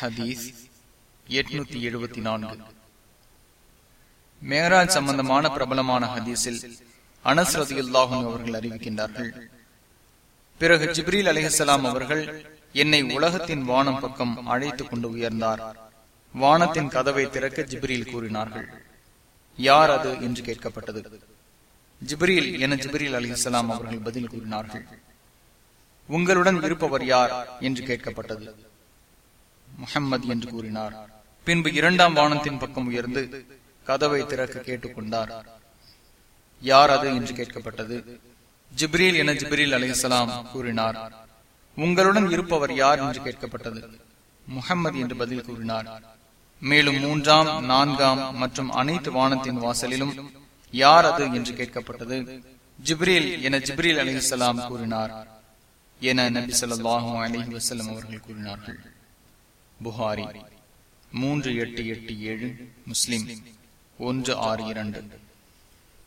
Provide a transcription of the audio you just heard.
ஹதீஸ் எட்நூத்தி எழுபத்தி நான்கு. மேராஜ் சம்பந்தமான பிரபலமான ஹதீஸில் அனஸ் ரதியுல்லாஹும் அவர்கள் அறிவிக்கின்றார்கள். பிறகு ஜிப்ரீல் அலிஹலாம் அவர்கள் என்னை உலகத்தின் வானம் பக்கம் அழைத்துக் கொண்டு உயர்ந்தார். வானத்தின் கதவை திறக்க ஜிப்ரீல் கூறினார்கள். யார் அது என்று கேட்கப்பட்டது. ஜிப்ரீல் என ஜிப்ரீல் அலிஹலாம் அவர்கள் பதில் கூறினார்கள். உங்களுடன் இருப்பவர் யார் என்று கேட்கப்பட்டது. முஹம்மது என்று கூறினார். பின்பு இரண்டாம் வானத்தின் பக்கம் உயர்ந்து கதவை திறக்க கேட்டுக்கொண்டார். யார் அது என்று கேட்கப்பட்டது. ஜிப்ரீல் என ஜிப்ரீல் அலிசலாம் கூறினார். உங்களுடன் இருப்பவர் யார் என்று கேட்கப்பட்டது. முகம்மது என்று பதில் கூறினார். மேலும் மூன்றாம் நான்காம் மற்றும் அனைத்து வானத்தின் வாசலிலும் யார் அது என்று கேட்கப்பட்டது. ஜிப்ரீல் என ஜிப்ரீல் அலிசலாம் கூறினார். என நபி சொல்லாஹும் அலி வசலம் அவர்கள் கூறினார்கள். புகாரி மூன்று எட்டு எட்டு ஏழு முஸ்லிம் ஒன்று ஆறு இரண்டு.